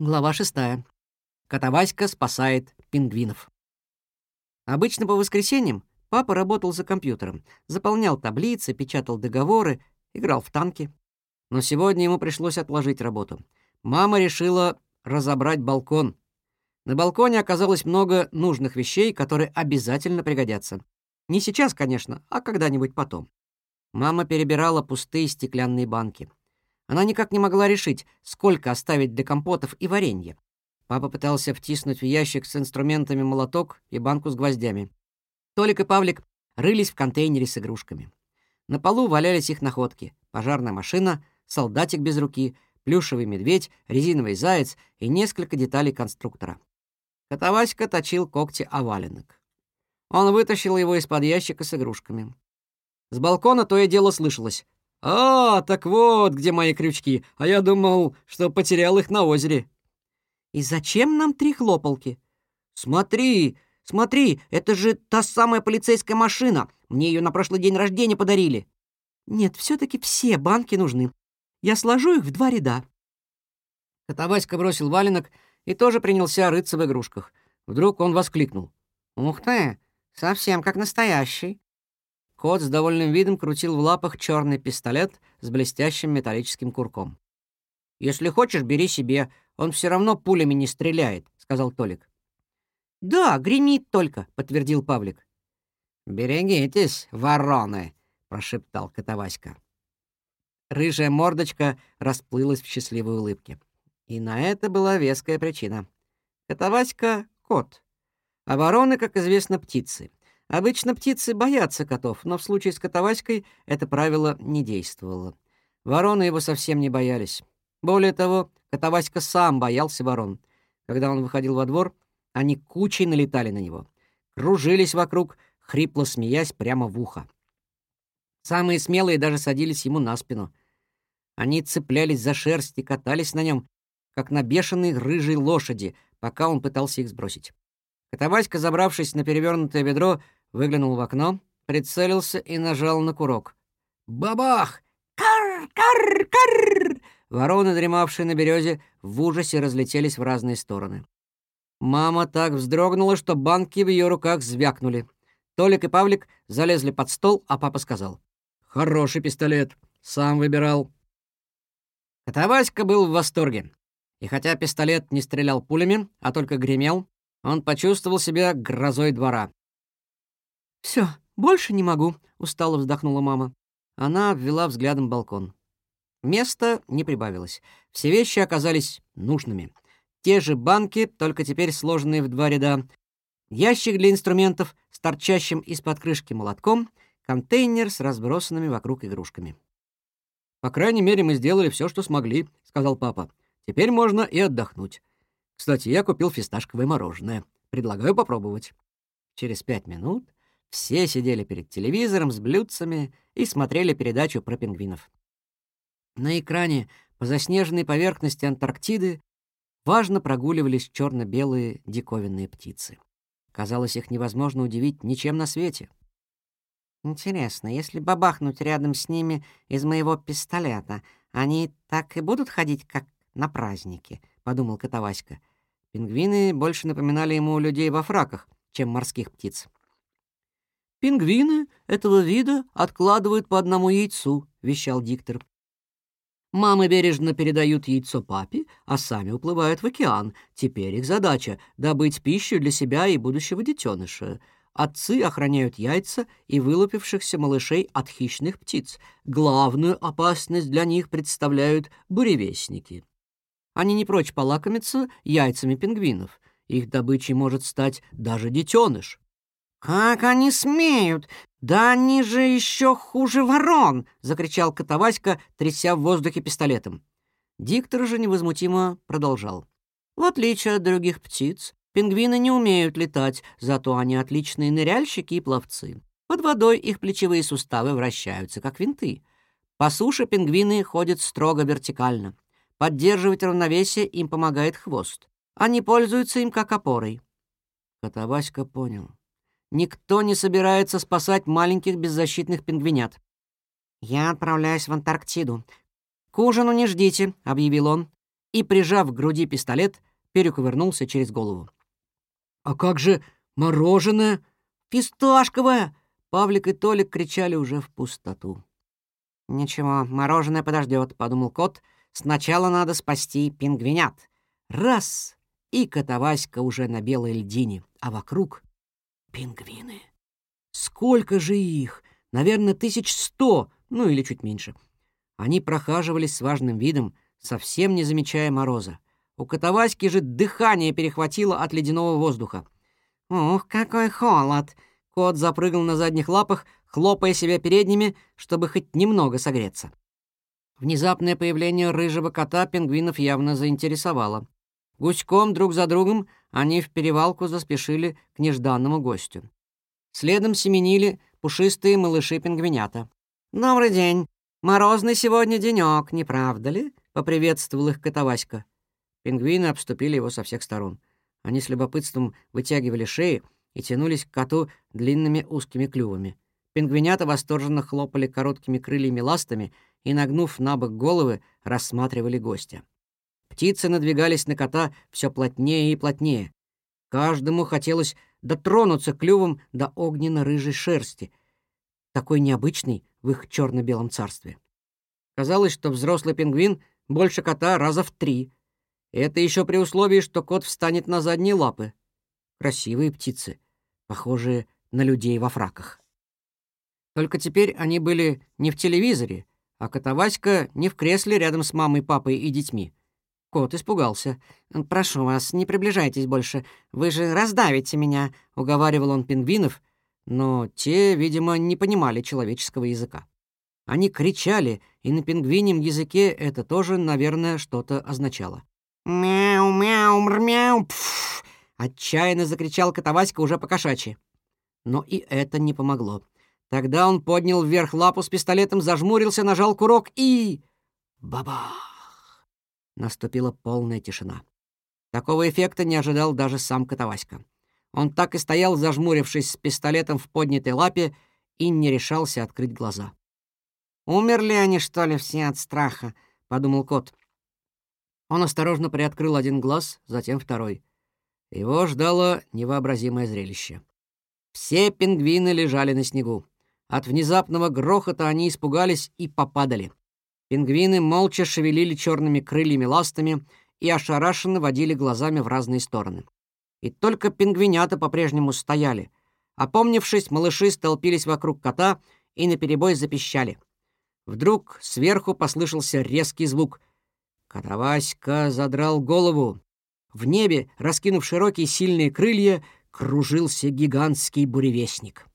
Глава шестая. Котоваська спасает пингвинов. Обычно по воскресеньям папа работал за компьютером, заполнял таблицы, печатал договоры, играл в танки. Но сегодня ему пришлось отложить работу. Мама решила разобрать балкон. На балконе оказалось много нужных вещей, которые обязательно пригодятся. Не сейчас, конечно, а когда-нибудь потом. Мама перебирала пустые стеклянные банки. Она никак не могла решить, сколько оставить для компотов и варенья. Папа пытался втиснуть в ящик с инструментами молоток и банку с гвоздями. Толик и Павлик рылись в контейнере с игрушками. На полу валялись их находки. Пожарная машина, солдатик без руки, плюшевый медведь, резиновый заяц и несколько деталей конструктора. Котоваська точил когти оваленок. Он вытащил его из-под ящика с игрушками. С балкона то и дело слышалось. «А, так вот, где мои крючки, а я думал, что потерял их на озере». «И зачем нам три хлопалки?» «Смотри, смотри, это же та самая полицейская машина. Мне ее на прошлый день рождения подарили». «Нет, все-таки все банки нужны. Я сложу их в два ряда». Котоваська бросил валенок и тоже принялся рыться в игрушках. Вдруг он воскликнул. «Ух ты, совсем как настоящий». Кот с довольным видом крутил в лапах черный пистолет с блестящим металлическим курком. «Если хочешь, бери себе. Он все равно пулями не стреляет», — сказал Толик. «Да, гремит только», — подтвердил Павлик. «Берегитесь, вороны», — прошептал Котоваська. Рыжая мордочка расплылась в счастливой улыбке. И на это была веская причина. Котоваська — кот, а вороны, как известно, птицы. Обычно птицы боятся котов, но в случае с котоваськой это правило не действовало. Вороны его совсем не боялись. Более того, котоваська сам боялся ворон. Когда он выходил во двор, они кучей налетали на него. Кружились вокруг, хрипло смеясь прямо в ухо. Самые смелые даже садились ему на спину. Они цеплялись за шерсть и катались на нем, как на бешеной рыжей лошади, пока он пытался их сбросить. Котоваська, забравшись на перевернутое ведро, выглянул в окно, прицелился и нажал на курок. Бабах! Кар-кар-кар! Вороны, дремавшие на березе, в ужасе разлетелись в разные стороны. Мама так вздрогнула, что банки в ее руках звякнули. Толик и Павлик залезли под стол, а папа сказал. «Хороший пистолет. Сам выбирал». Котоваська был в восторге. И хотя пистолет не стрелял пулями, а только гремел, он почувствовал себя грозой двора. Все, больше не могу», — устало вздохнула мама. Она обвела взглядом балкон. Места не прибавилось. Все вещи оказались нужными. Те же банки, только теперь сложенные в два ряда. Ящик для инструментов с торчащим из-под крышки молотком, контейнер с разбросанными вокруг игрушками. «По крайней мере, мы сделали все, что смогли», — сказал папа. «Теперь можно и отдохнуть. Кстати, я купил фисташковое мороженое. Предлагаю попробовать». Через пять минут все сидели перед телевизором с блюдцами и смотрели передачу про пингвинов. На экране по заснеженной поверхности Антарктиды важно прогуливались черно белые диковинные птицы. Казалось, их невозможно удивить ничем на свете. «Интересно, если бабахнуть рядом с ними из моего пистолета, они так и будут ходить, как на праздники?» — подумал Котоваська. Пингвины больше напоминали ему людей во фраках, чем морских птиц. «Пингвины этого вида откладывают по одному яйцу», — вещал диктор. Мамы бережно передают яйцо папе, а сами уплывают в океан. Теперь их задача — добыть пищу для себя и будущего детеныша. Отцы охраняют яйца и вылупившихся малышей от хищных птиц. Главную опасность для них представляют буревестники. Они не прочь полакомиться яйцами пингвинов. Их добычей может стать даже детеныш. «Как они смеют! Да они же еще хуже ворон!» — закричал Котоваська, тряся в воздухе пистолетом. Диктор же невозмутимо продолжал. «В отличие от других птиц, пингвины не умеют летать, зато они отличные ныряльщики и пловцы. Под водой их плечевые суставы вращаются, как винты. По суше пингвины ходят строго вертикально. Поддерживать равновесие им помогает хвост. Они пользуются им как опорой». Котоваська понял. Никто не собирается спасать маленьких беззащитных пингвинят. «Я отправляюсь в Антарктиду. К ужину не ждите», — объявил он. и, прижав к груди пистолет, перекувырнулся через голову. «А как же мороженое?» «Фисташковое!» Павлик и Толик кричали уже в пустоту. «Ничего, мороженое подождет, подумал кот. «Сначала надо спасти пингвинят». Раз! И Котоваська уже на белой льдине, а вокруг — пингвины. Сколько же их? Наверное, тысяч сто, ну или чуть меньше. Они прохаживались с важным видом, совсем не замечая мороза. У Котоваськи же дыхание перехватило от ледяного воздуха. «Ух, какой холод!» Кот запрыгал на задних лапах, хлопая себя передними, чтобы хоть немного согреться. Внезапное появление рыжего кота пингвинов явно заинтересовало. Гуськом друг за другом они в перевалку заспешили к нежданному гостю. Следом семенили пушистые малыши-пингвинята. «Добрый день! Морозный сегодня денёк, не правда ли?» — поприветствовал их Котоваська. Пингвины обступили его со всех сторон. Они с любопытством вытягивали шеи и тянулись к коту длинными узкими клювами. Пингвинята восторженно хлопали короткими крыльями ластами и, нагнув на бок головы, рассматривали гостя. Птицы надвигались на кота все плотнее и плотнее. Каждому хотелось дотронуться клювом до огненно-рыжей шерсти, такой необычной в их черно белом царстве. Казалось, что взрослый пингвин больше кота раза в три. Это еще при условии, что кот встанет на задние лапы. Красивые птицы, похожие на людей во фраках. Только теперь они были не в телевизоре, а Котоваська не в кресле рядом с мамой, папой и детьми. Кот испугался. «Прошу вас, не приближайтесь больше. Вы же раздавите меня», — уговаривал он пингвинов, но те, видимо, не понимали человеческого языка. Они кричали, и на пингвинем языке это тоже, наверное, что-то означало. «Мяу, мяу, мрмяу, пф!» — отчаянно закричал Котоваська уже по-кошачьи. Но и это не помогло. Тогда он поднял вверх лапу с пистолетом, зажмурился, нажал курок и... Бабах! Наступила полная тишина. Такого эффекта не ожидал даже сам Котоваська. Он так и стоял, зажмурившись с пистолетом в поднятой лапе, и не решался открыть глаза. «Умерли они, что ли, все от страха?» — подумал кот. Он осторожно приоткрыл один глаз, затем второй. Его ждало невообразимое зрелище. Все пингвины лежали на снегу. От внезапного грохота они испугались и попадали. Пингвины молча шевелили черными крыльями ластами и ошарашенно водили глазами в разные стороны. И только пингвинята по-прежнему стояли. Опомнившись, малыши столпились вокруг кота и наперебой запищали. Вдруг сверху послышался резкий звук. Котоваська задрал голову. В небе, раскинув широкие сильные крылья, кружился гигантский буревестник.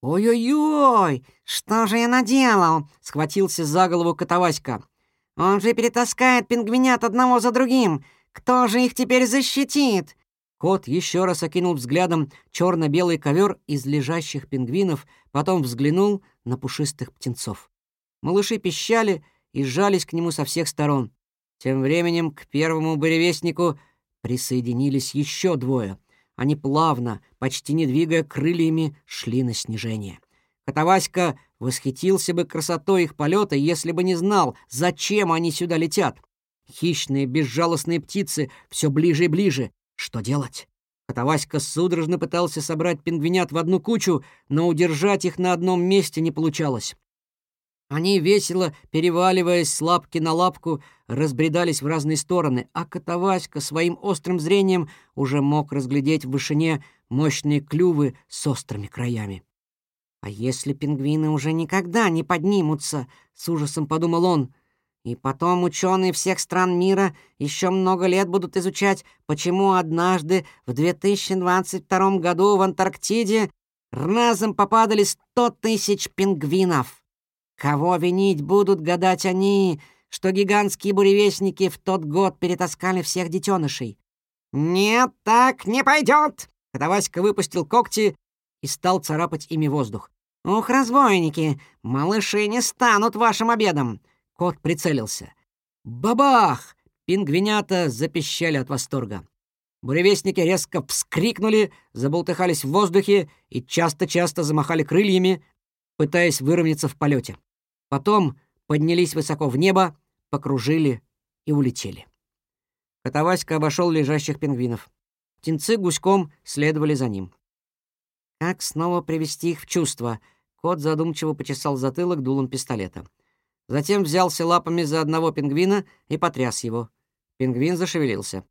«Ой-ой-ой! Что же я наделал?» — схватился за голову Котоваська. «Он же перетаскает пингвинят одного за другим! Кто же их теперь защитит?» Кот еще раз окинул взглядом черно-белый ковер из лежащих пингвинов, потом взглянул на пушистых птенцов. Малыши пищали и сжались к нему со всех сторон. Тем временем к первому буревестнику присоединились еще двое — они плавно, почти не двигая крыльями, шли на снижение. Котоваська восхитился бы красотой их полета, если бы не знал, зачем они сюда летят. Хищные, безжалостные птицы все ближе и ближе. Что делать? Котоваська судорожно пытался собрать пингвинят в одну кучу, но удержать их на одном месте не получалось. Они, весело переваливаясь с лапки на лапку, разбредались в разные стороны, а Котоваська своим острым зрением уже мог разглядеть в вышине мощные клювы с острыми краями. «А если пингвины уже никогда не поднимутся?» — с ужасом подумал он. «И потом ученые всех стран мира еще много лет будут изучать, почему однажды в 2022 году в Антарктиде разом попадали сто тысяч пингвинов». Кого винить будут гадать они, что гигантские буревестники в тот год перетаскали всех детенышей? «Нет, так не пойдет!» Котоваська выпустил когти и стал царапать ими воздух. «Ух, разбойники! Малыши не станут вашим обедом!» Кот прицелился. «Бабах!» Пингвинята запищали от восторга. Буревестники резко вскрикнули, заболтыхались в воздухе и часто-часто замахали крыльями, пытаясь выровняться в полете. Потом поднялись высоко в небо, покружили и улетели. Котоваська обошел лежащих пингвинов. Птенцы гуськом следовали за ним. Как снова привести их в чувство? Кот задумчиво почесал затылок дулом пистолета. Затем взялся лапами за одного пингвина и потряс его. Пингвин зашевелился.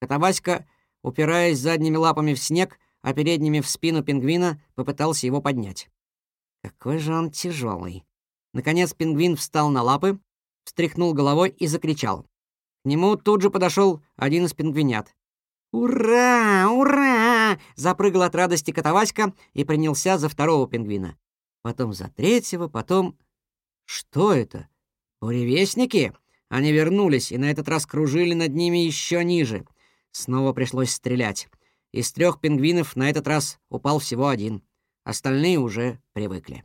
Котоваська, упираясь задними лапами в снег, а передними в спину пингвина, попытался его поднять. Какой же он тяжелый. Наконец пингвин встал на лапы, встряхнул головой и закричал. К нему тут же подошел один из пингвинят. «Ура! Ура!» — запрыгал от радости Котоваська и принялся за второго пингвина. Потом за третьего, потом... Что это? Буревестники? Они вернулись и на этот раз кружили над ними еще ниже. Снова пришлось стрелять. Из трех пингвинов на этот раз упал всего один. Остальные уже привыкли.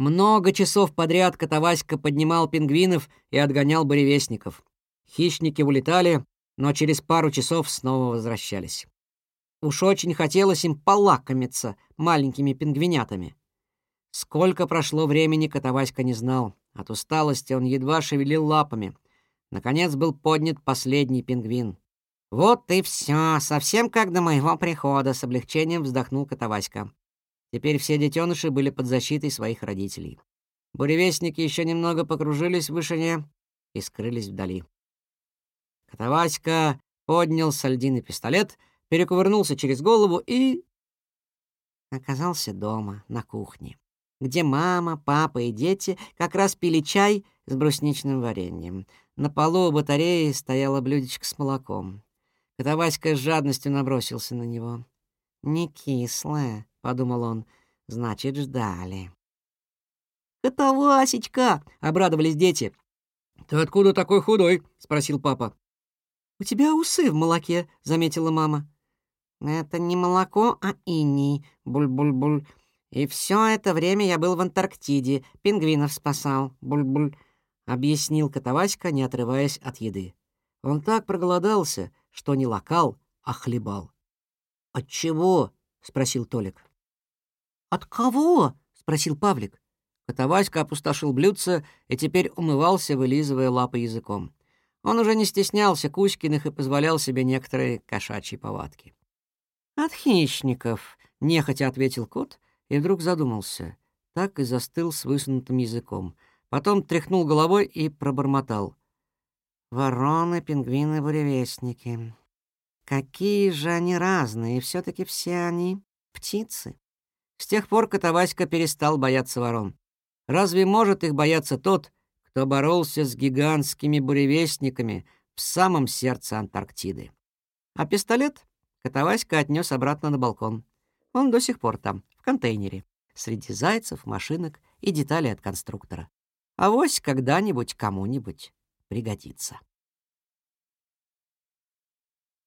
Много часов подряд Котоваська поднимал пингвинов и отгонял буревестников. Хищники улетали, но через пару часов снова возвращались. Уж очень хотелось им полакомиться маленькими пингвинятами. Сколько прошло времени, Котоваська не знал. От усталости он едва шевелил лапами. Наконец был поднят последний пингвин. «Вот и все, совсем как до моего прихода», — с облегчением вздохнул Котоваська. Теперь все детеныши были под защитой своих родителей. Буревестники еще немного покружились в вышине и скрылись вдали. Котоваська поднял с льдины пистолет, перекувырнулся через голову и... оказался дома, на кухне, где мама, папа и дети как раз пили чай с брусничным вареньем. На полу у батареи стояло блюдечко с молоком. Котоваська с жадностью набросился на него. «Не кислое», — подумал он, — «значит, ждали». «Котовасечка!» — обрадовались дети. «Ты откуда такой худой?» — спросил папа. «У тебя усы в молоке», — заметила мама. «Это не молоко, а иней, буль-буль-буль. И все это время я был в Антарктиде, пингвинов спасал, буль-буль», — объяснил Котоваська, не отрываясь от еды. Он так проголодался, что не лакал, а хлебал. «От чего?» — спросил Толик. «От кого?» — спросил Павлик. Котоваська опустошил блюдце и теперь умывался, вылизывая лапы языком. Он уже не стеснялся Кузькиных и позволял себе некоторые кошачьи повадки. «От хищников», — нехотя ответил кот и вдруг задумался. Так и застыл с высунутым языком. Потом тряхнул головой и пробормотал. «Вороны, пингвины, буревестники. Какие же они разные, и все таки все они птицы». С тех пор Котоваська перестал бояться ворон. Разве может их бояться тот, кто боролся с гигантскими буревестниками в самом сердце Антарктиды. А пистолет Котоваська отнес обратно на балкон. Он до сих пор там, в контейнере, среди зайцев, машинок и деталей от конструктора. А вось когда-нибудь кому-нибудь пригодится.